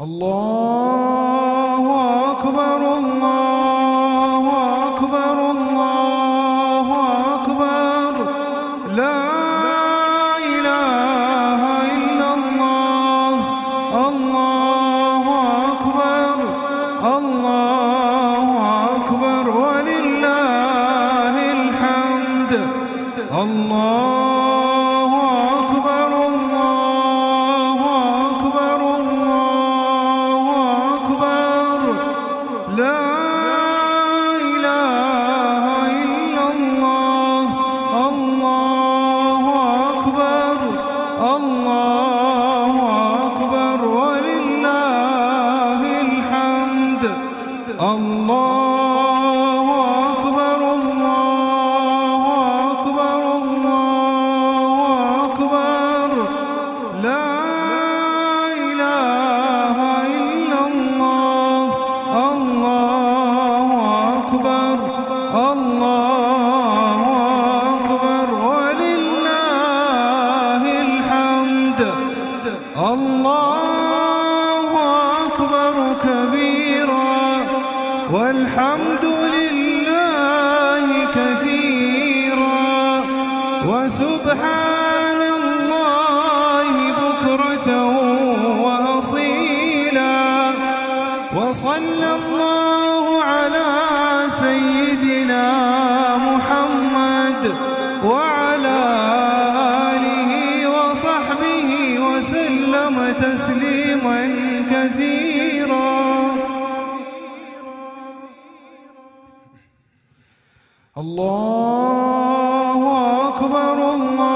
الله أكبر الله.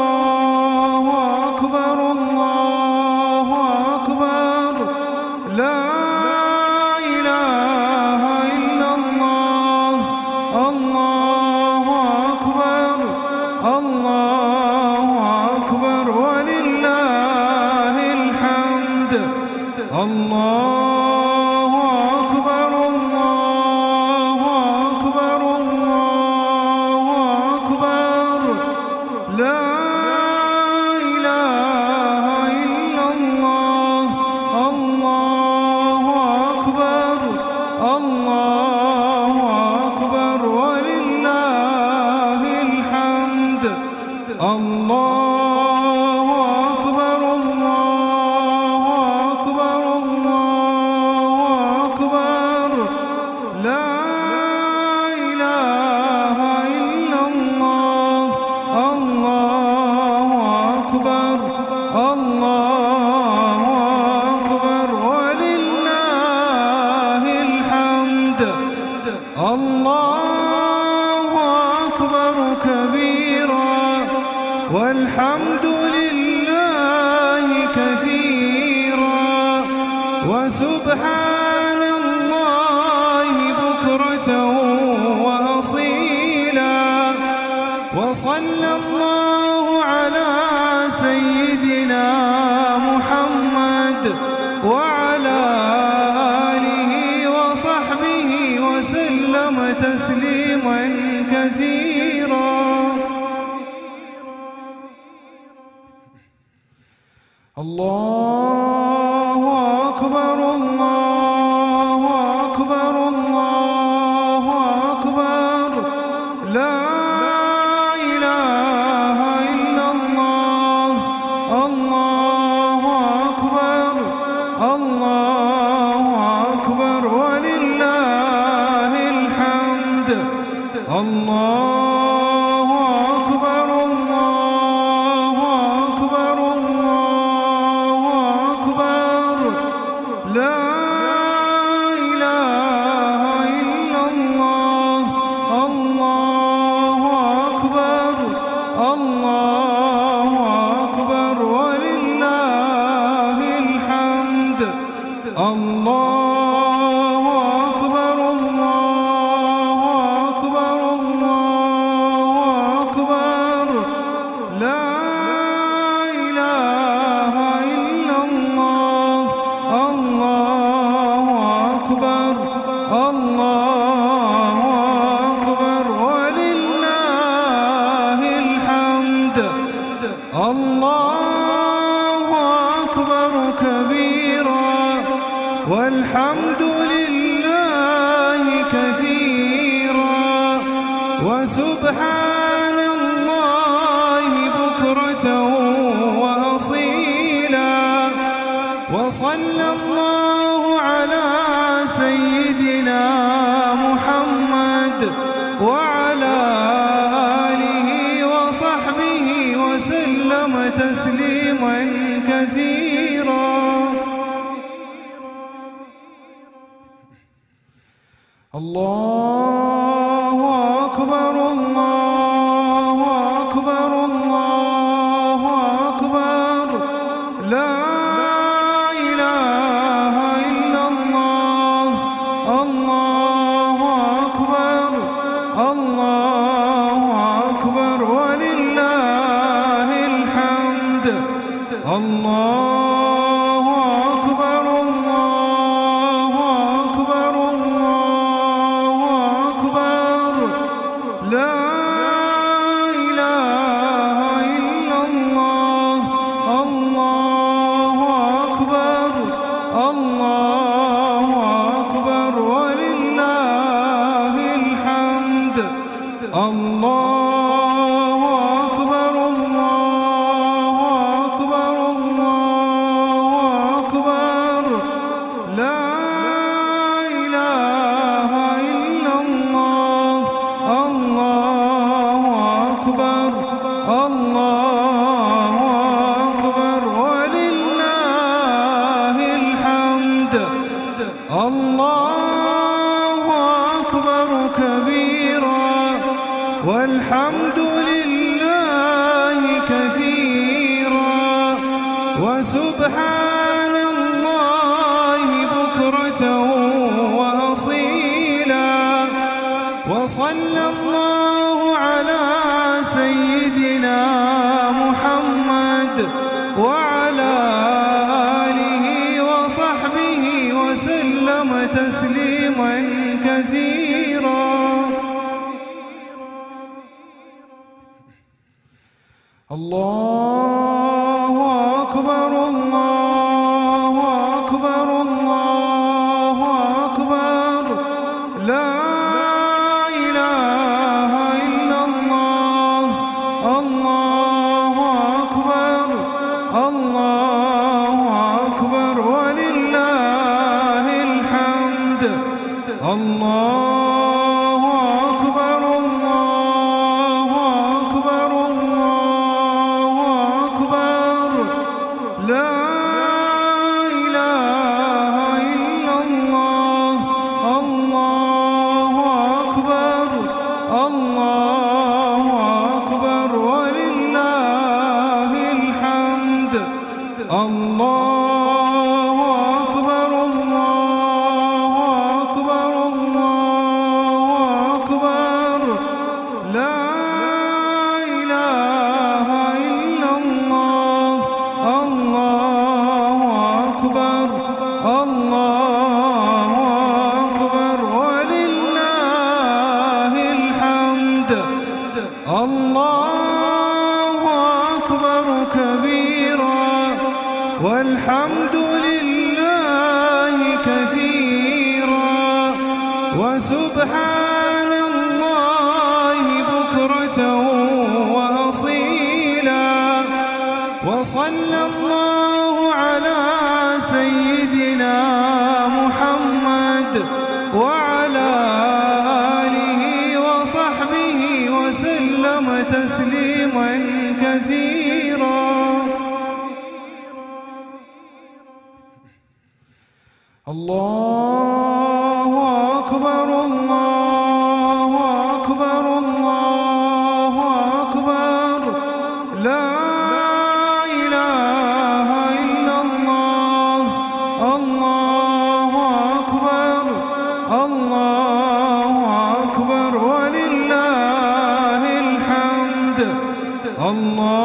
الله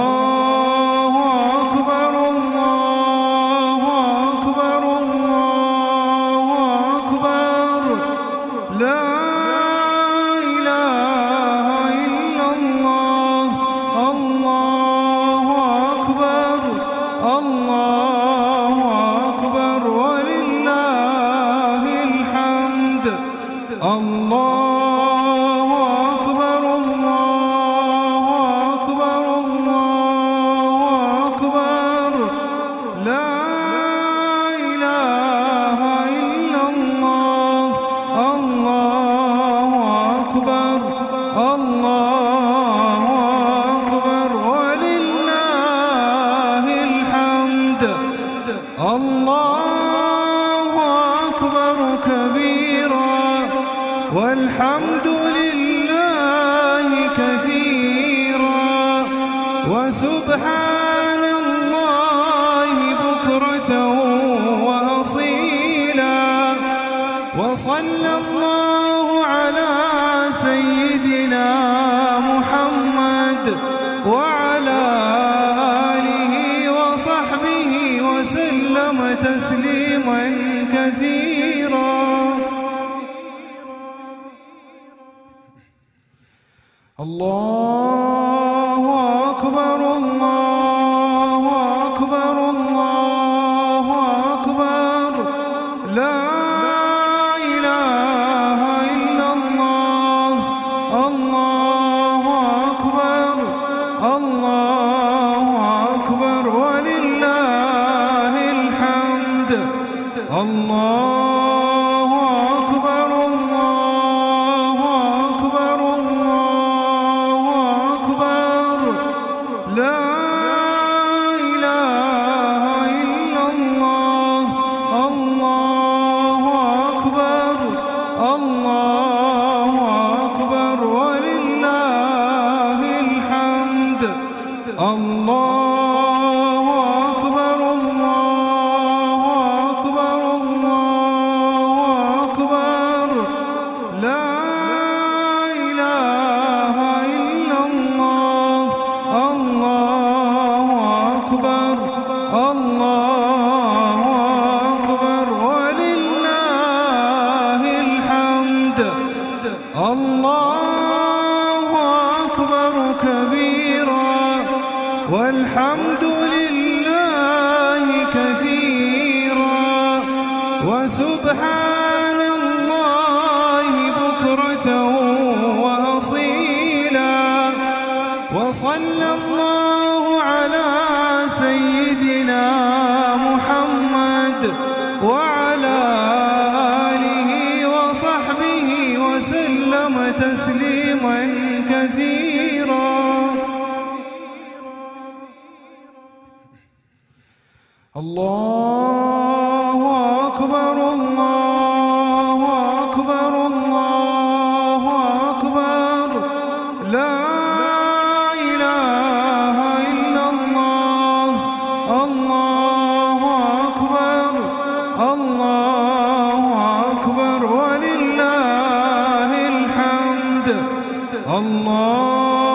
الله الله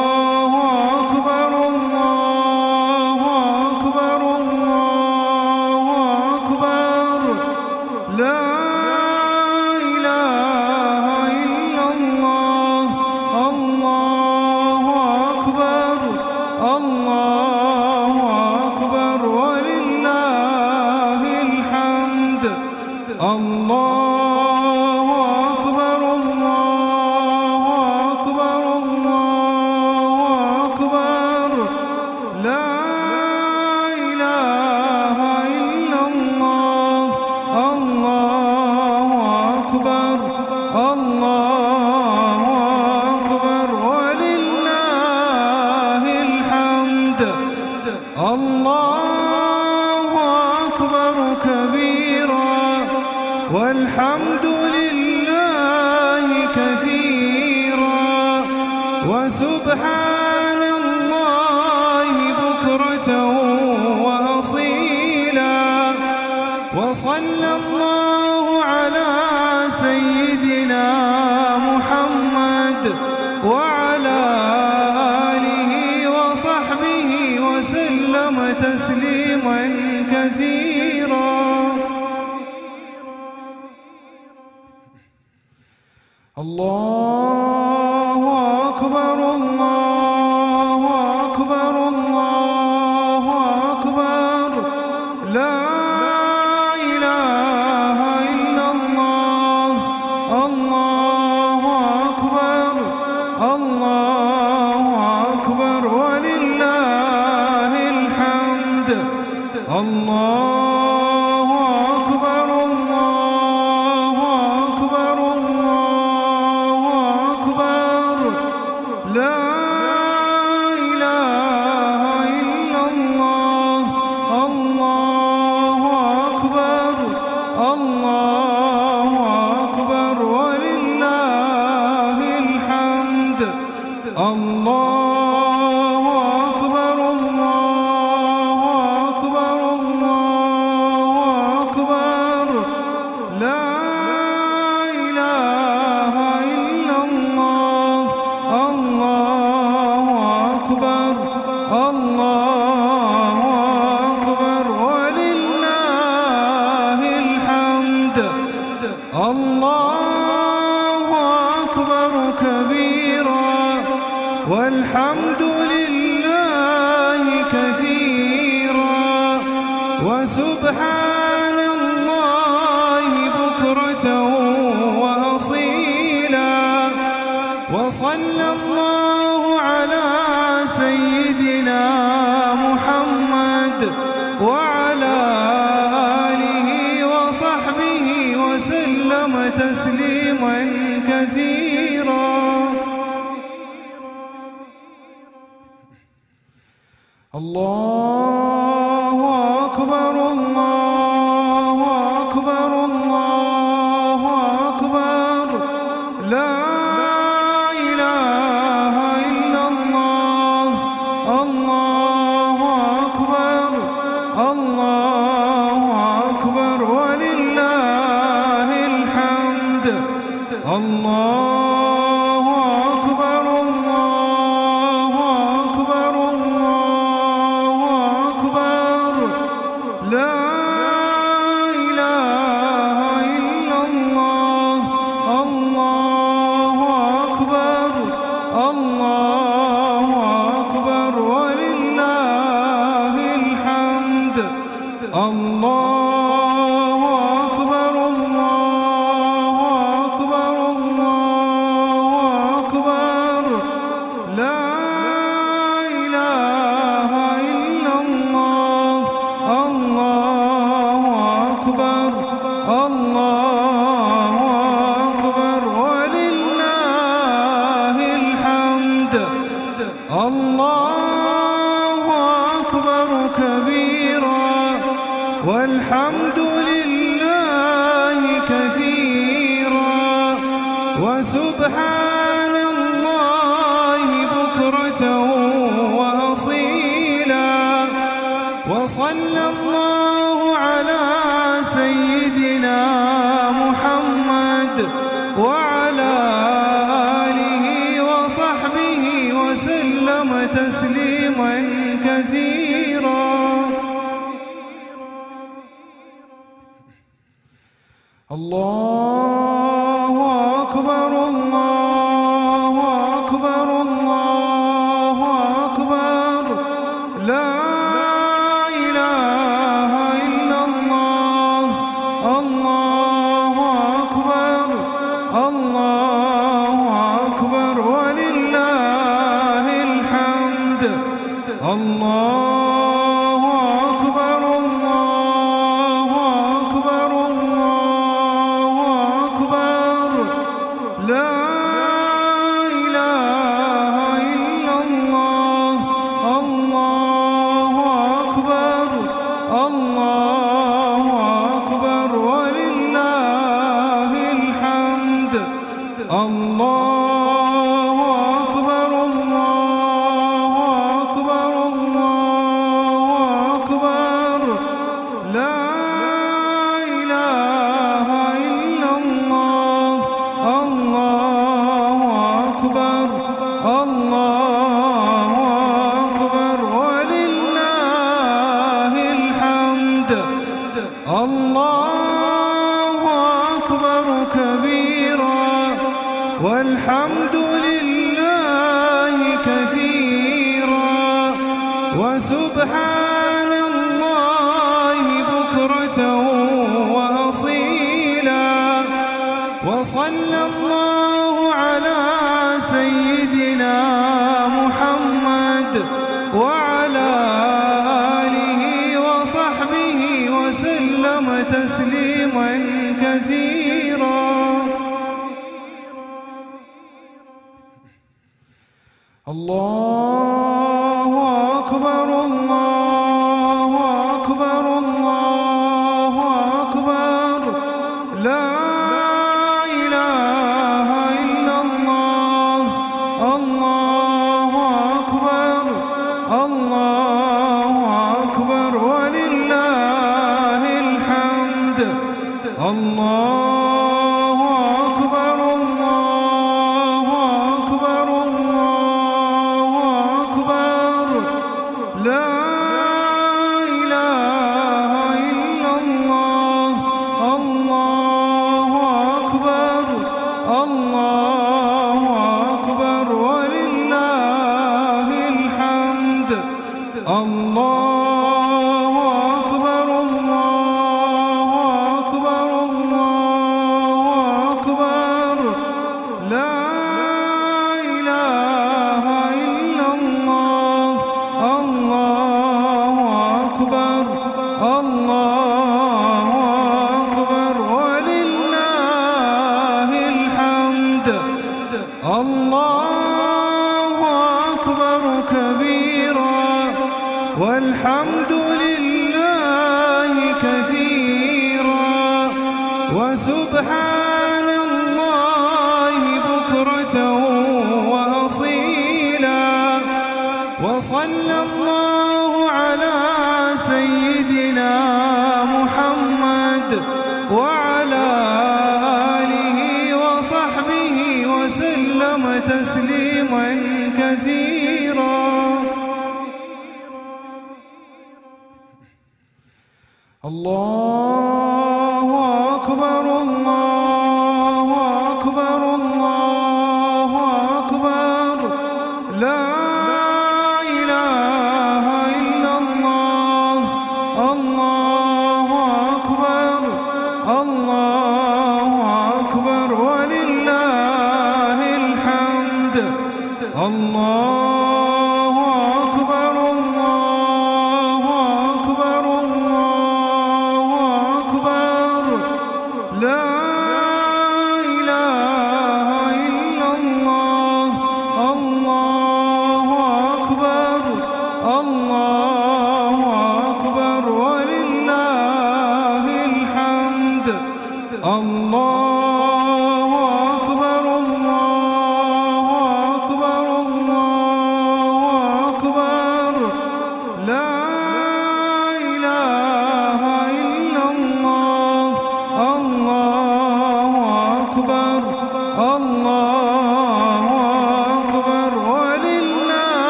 الله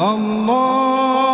الله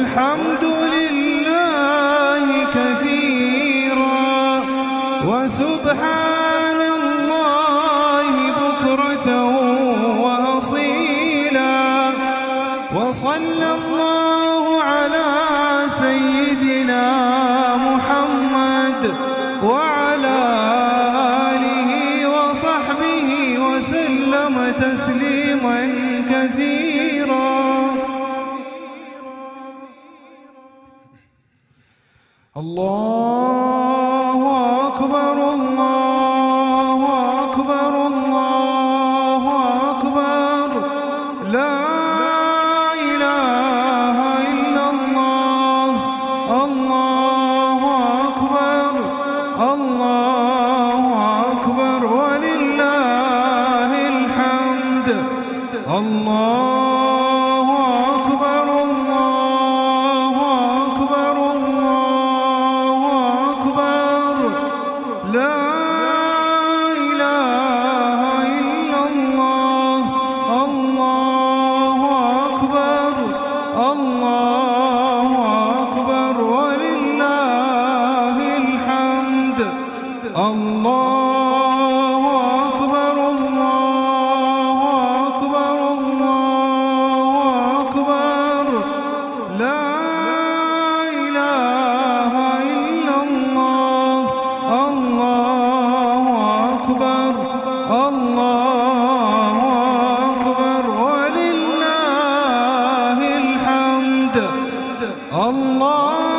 والحمد الله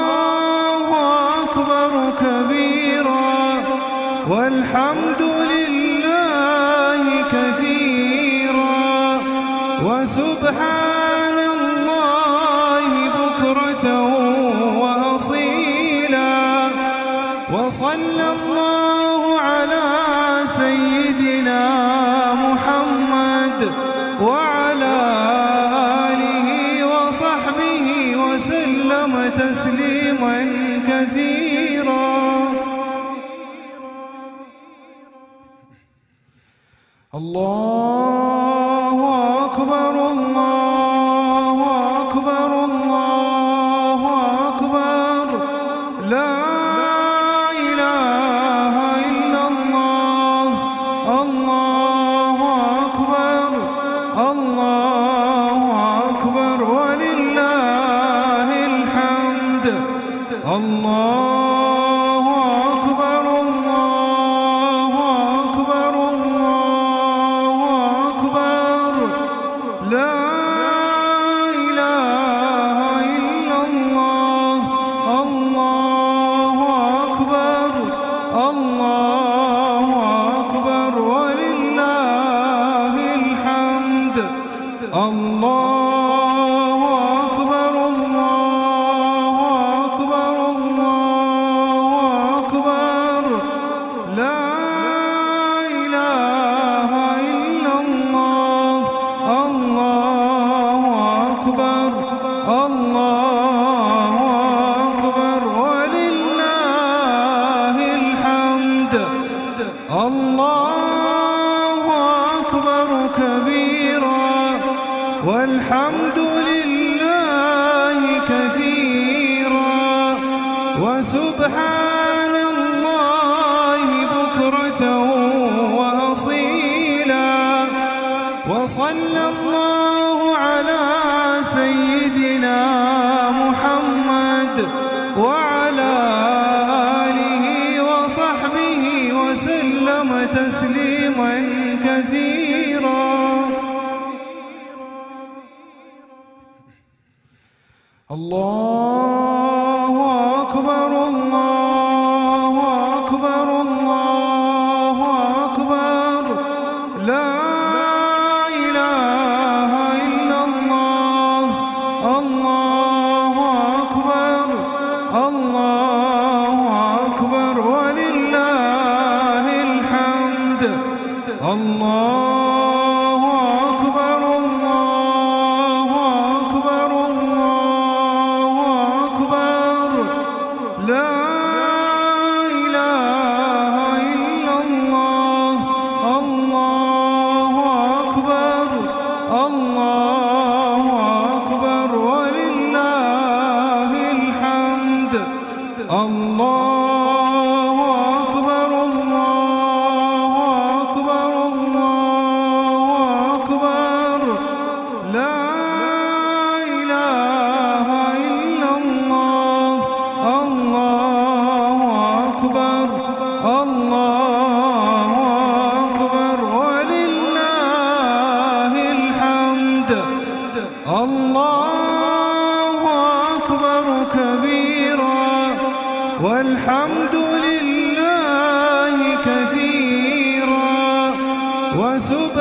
والحمد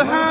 وسبحان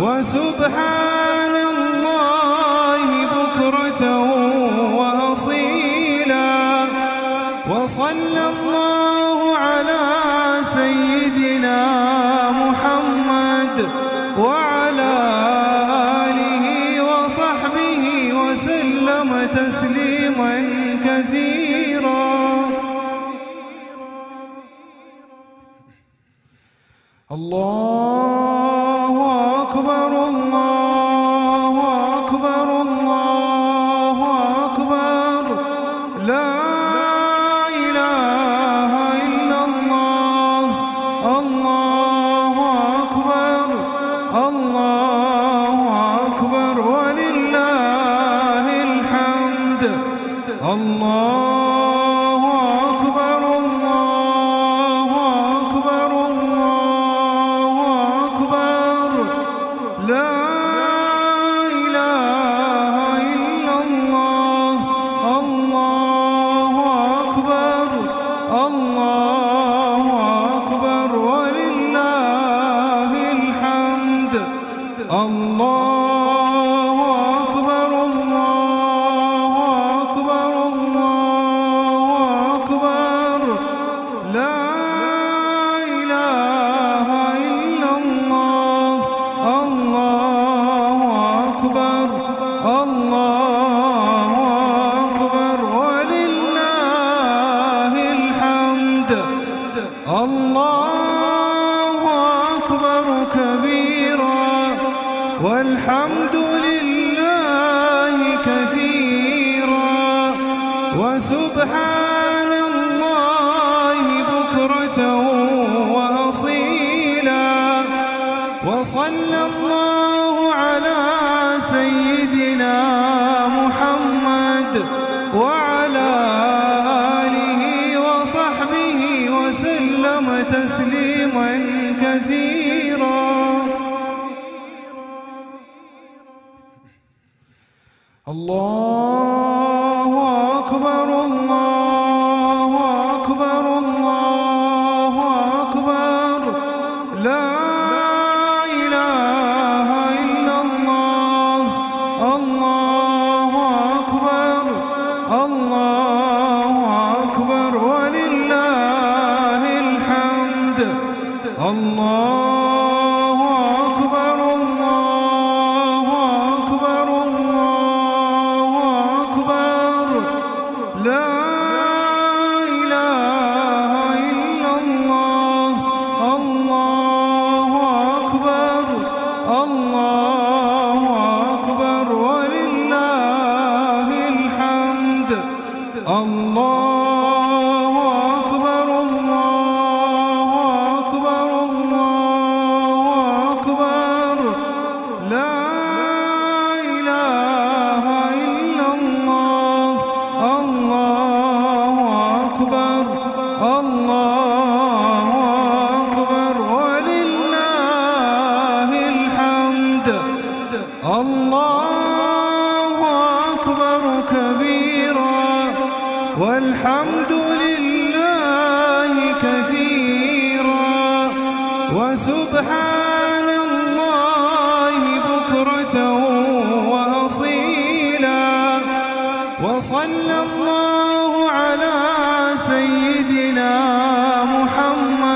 وسبحان الله بكرة وصلى الله على سيدنا محمد وعلى وصلى الله على سيدنا محمد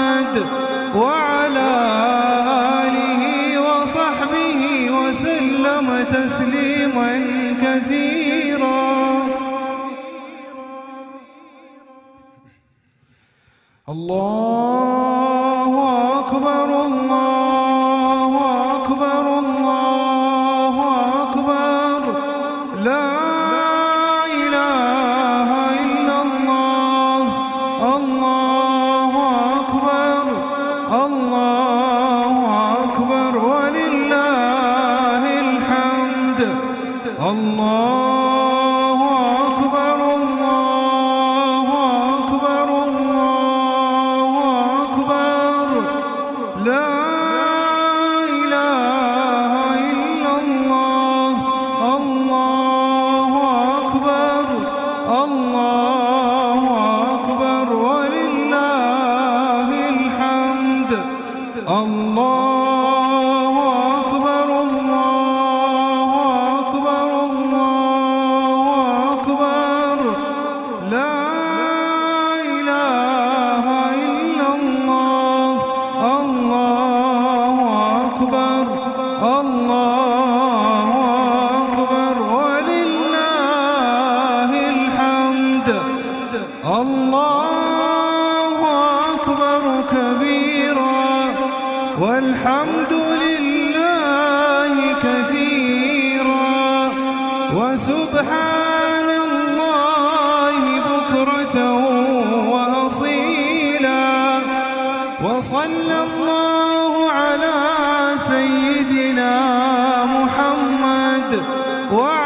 Whoa.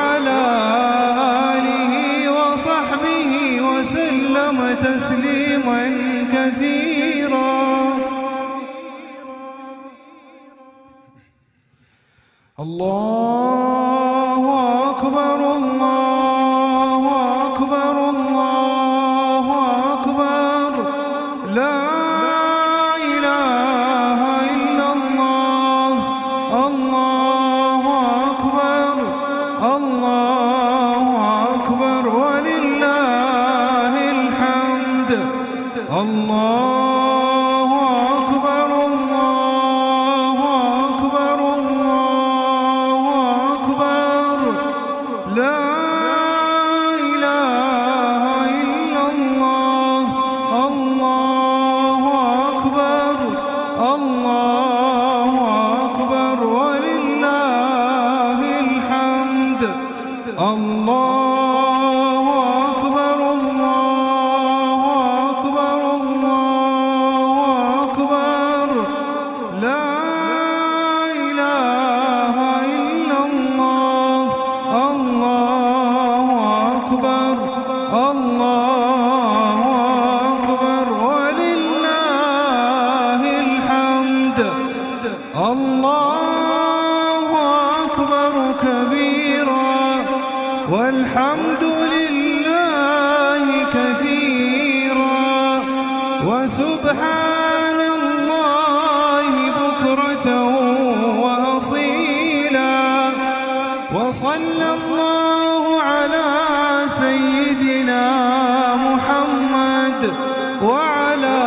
وعلى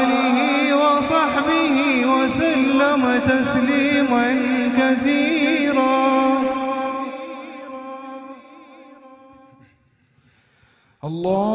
آله وصحبه وسلم تسليما كثيرا. الله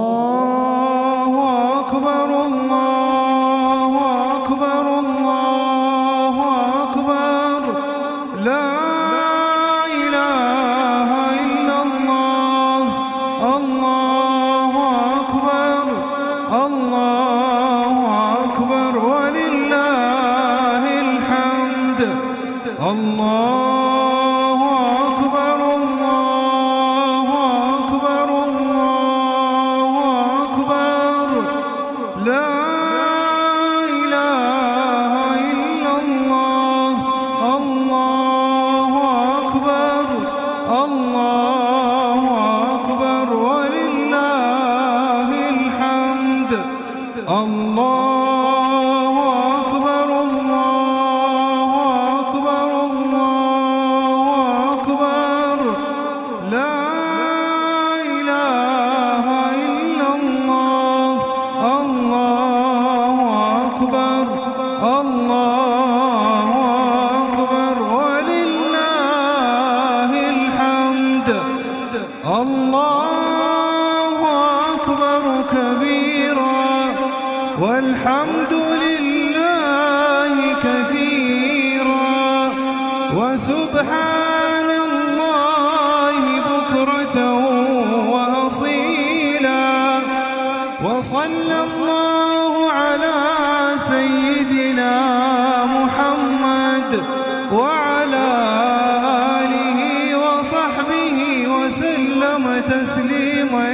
وسلم تسليما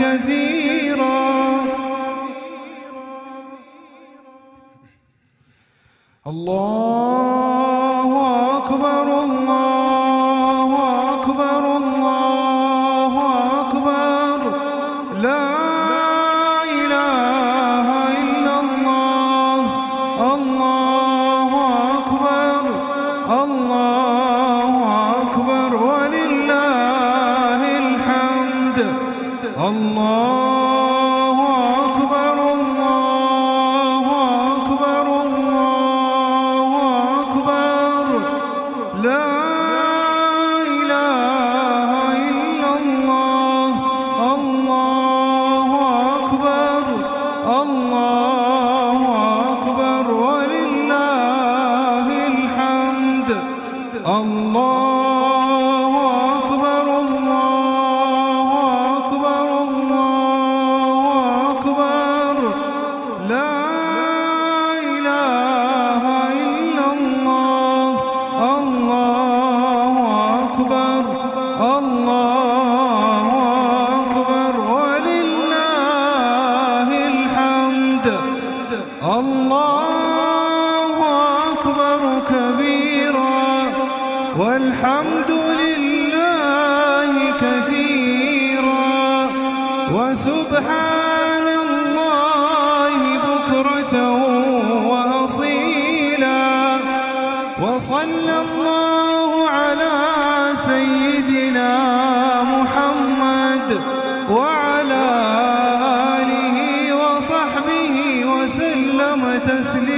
كثيرا. الله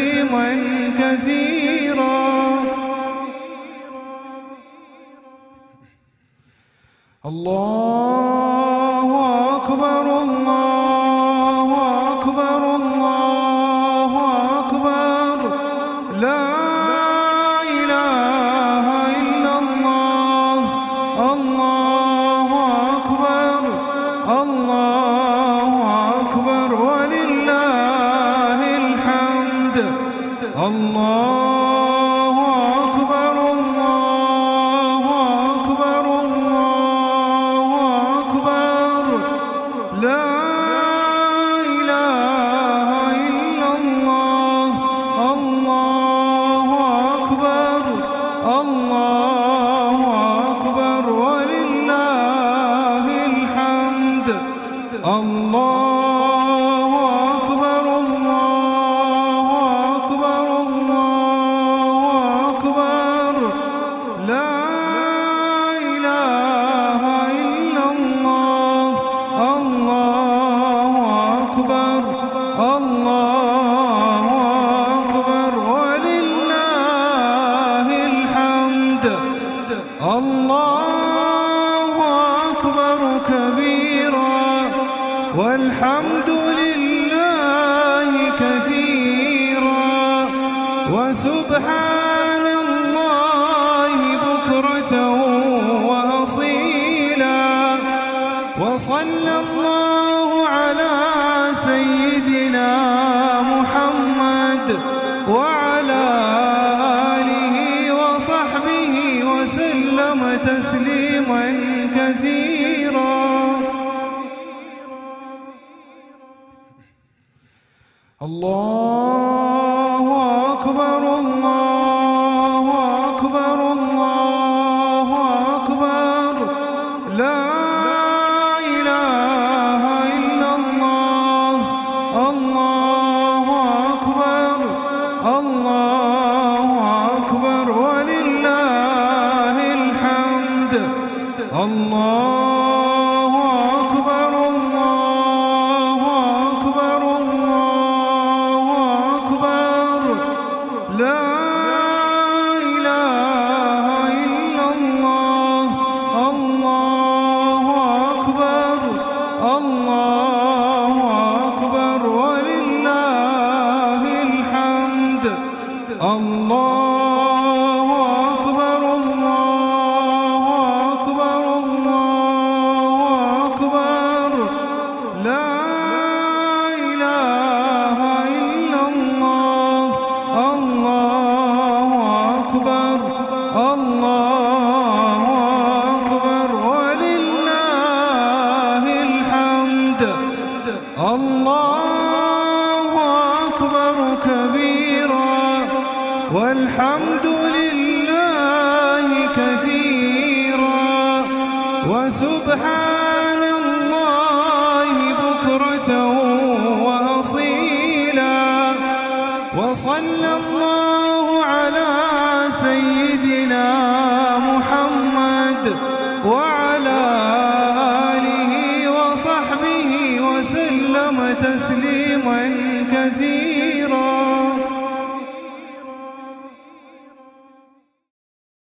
تسليما كثيرا. الله الله أكبر الله